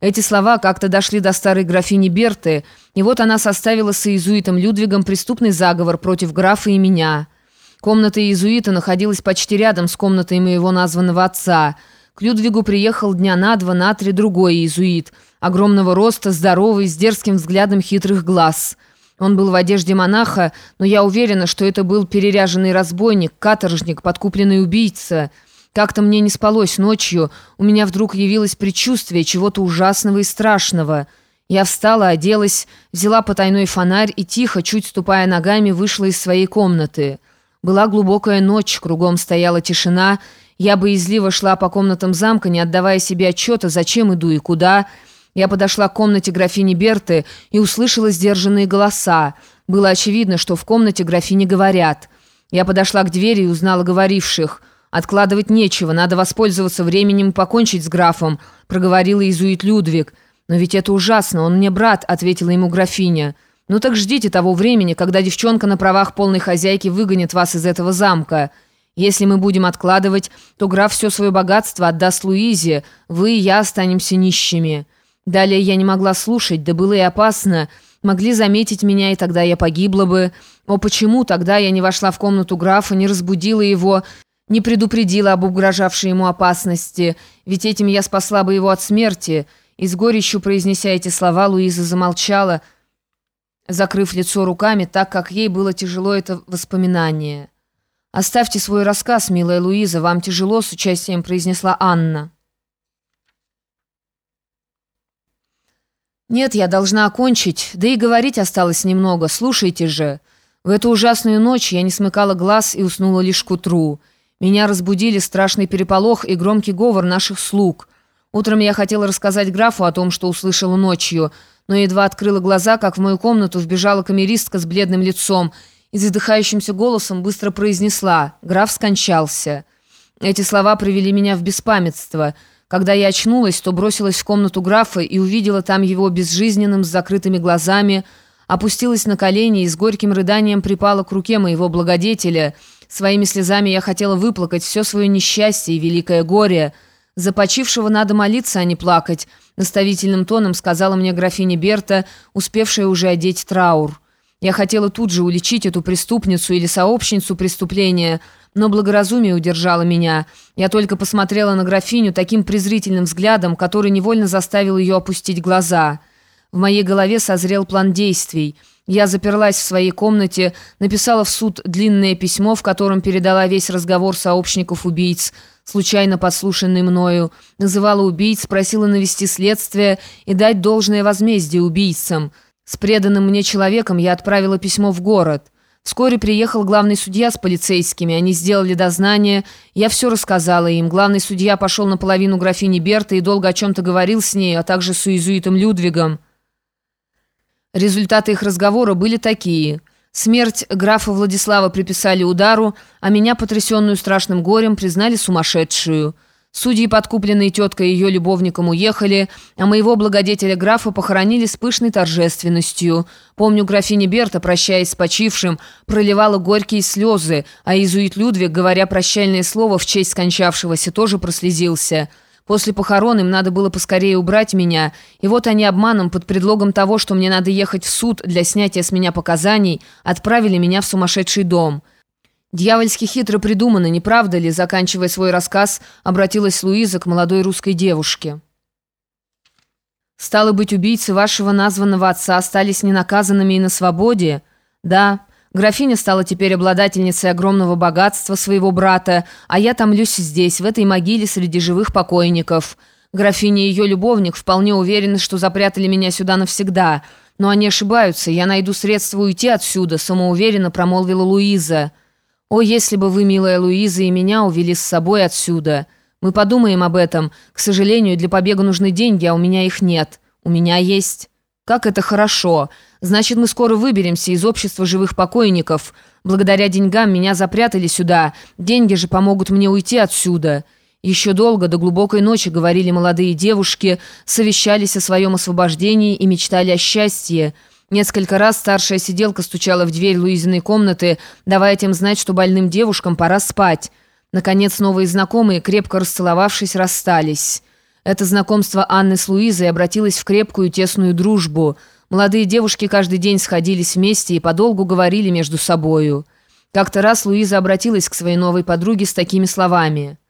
Эти слова как-то дошли до старой графини Берты, и вот она составила с иезуитом Людвигом преступный заговор против графа и меня. Комната иезуита находилась почти рядом с комнатой моего названного отца. К Людвигу приехал дня на два, на три другой иезуит, огромного роста, здоровый, с дерзким взглядом хитрых глаз. Он был в одежде монаха, но я уверена, что это был переряженный разбойник, каторжник, подкупленный убийца – как-то мне не спалось ночью, у меня вдруг явилось предчувствие чего-то ужасного и страшного. Я встала, оделась, взяла потайной фонарь и тихо, чуть ступая ногами, вышла из своей комнаты. Была глубокая ночь, кругом стояла тишина. Я боязливо шла по комнатам замка, не отдавая себе отчета, зачем иду и куда. Я подошла к комнате графини Берты и услышала сдержанные голоса. Было очевидно, что в комнате графини говорят. Я подошла к двери и узнала говоривших – «Откладывать нечего, надо воспользоваться временем и покончить с графом», проговорил иезуит Людвиг. «Но ведь это ужасно, он мне брат», ответила ему графиня. «Ну так ждите того времени, когда девчонка на правах полной хозяйки выгонит вас из этого замка. Если мы будем откладывать, то граф все свое богатство отдаст Луизе, вы и я останемся нищими». Далее я не могла слушать, да было и опасно. Могли заметить меня, и тогда я погибла бы. О, почему тогда я не вошла в комнату графа, не разбудила его, не предупредила об угрожавшей ему опасности, ведь этим я спасла бы его от смерти. И с горечью произнеся эти слова, Луиза замолчала, закрыв лицо руками, так как ей было тяжело это воспоминание. «Оставьте свой рассказ, милая Луиза, вам тяжело», — с участием произнесла Анна. «Нет, я должна окончить, да и говорить осталось немного, слушайте же. В эту ужасную ночь я не смыкала глаз и уснула лишь к утру». Меня разбудили страшный переполох и громкий говор наших слуг. Утром я хотела рассказать графу о том, что услышала ночью, но едва открыла глаза, как в мою комнату вбежала камеристка с бледным лицом и задыхающимся голосом быстро произнесла «Граф скончался». Эти слова привели меня в беспамятство. Когда я очнулась, то бросилась в комнату графа и увидела там его безжизненным, с закрытыми глазами, опустилась на колени и с горьким рыданием припала к руке моего благодетеля – Своими слезами я хотела выплакать все свое несчастье и великое горе. За почившего надо молиться, а не плакать, наставительным тоном сказала мне графиня Берта, успевшая уже одеть траур. Я хотела тут же уличить эту преступницу или сообщницу преступления, но благоразумие удержало меня. Я только посмотрела на графиню таким презрительным взглядом, который невольно заставил ее опустить глаза. В моей голове созрел план действий — я заперлась в своей комнате, написала в суд длинное письмо, в котором передала весь разговор сообщников убийц, случайно подслушанный мною, называла убийц, просила навести следствие и дать должное возмездие убийцам. С преданным мне человеком я отправила письмо в город. Вскоре приехал главный судья с полицейскими, они сделали дознание, я все рассказала им. Главный судья пошел наполовину графини Берта и долго о чем-то говорил с ней, а также с уизуитом Людвигом. Результаты их разговора были такие. Смерть графа Владислава приписали удару, а меня, потрясенную страшным горем, признали сумасшедшую. Судьи, подкупленные теткой и ее любовником, уехали, а моего благодетеля графа похоронили с пышной торжественностью. Помню, графиня Берта, прощаясь с почившим, проливала горькие слезы, а иезуит Людвиг, говоря прощальное слово в честь скончавшегося, тоже прослезился». После похорон им надо было поскорее убрать меня, и вот они обманом под предлогом того, что мне надо ехать в суд для снятия с меня показаний, отправили меня в сумасшедший дом. Дьявольски хитро придумано, не правда ли, заканчивая свой рассказ, обратилась Луиза к молодой русской девушке. «Стало быть, убийцы вашего названного отца остались ненаказанными и на свободе?» «Да». Графиня стала теперь обладательницей огромного богатства своего брата, а я томлюсь здесь, в этой могиле среди живых покойников. Графиня и ее любовник вполне уверены, что запрятали меня сюда навсегда. Но они ошибаются, я найду средства уйти отсюда», — самоуверенно промолвила Луиза. «О, если бы вы, милая Луиза, и меня увели с собой отсюда! Мы подумаем об этом. К сожалению, для побега нужны деньги, а у меня их нет. У меня есть». «Как это хорошо! Значит, мы скоро выберемся из общества живых покойников. Благодаря деньгам меня запрятали сюда. Деньги же помогут мне уйти отсюда». Еще долго, до глубокой ночи, говорили молодые девушки, совещались о своем освобождении и мечтали о счастье. Несколько раз старшая сиделка стучала в дверь Луизиной комнаты, давая тем знать, что больным девушкам пора спать. Наконец, новые знакомые, крепко расцеловавшись, расстались. Это знакомство Анны с Луизой обратилось в крепкую тесную дружбу. Молодые девушки каждый день сходились вместе и подолгу говорили между собою. Как-то раз Луиза обратилась к своей новой подруге с такими словами –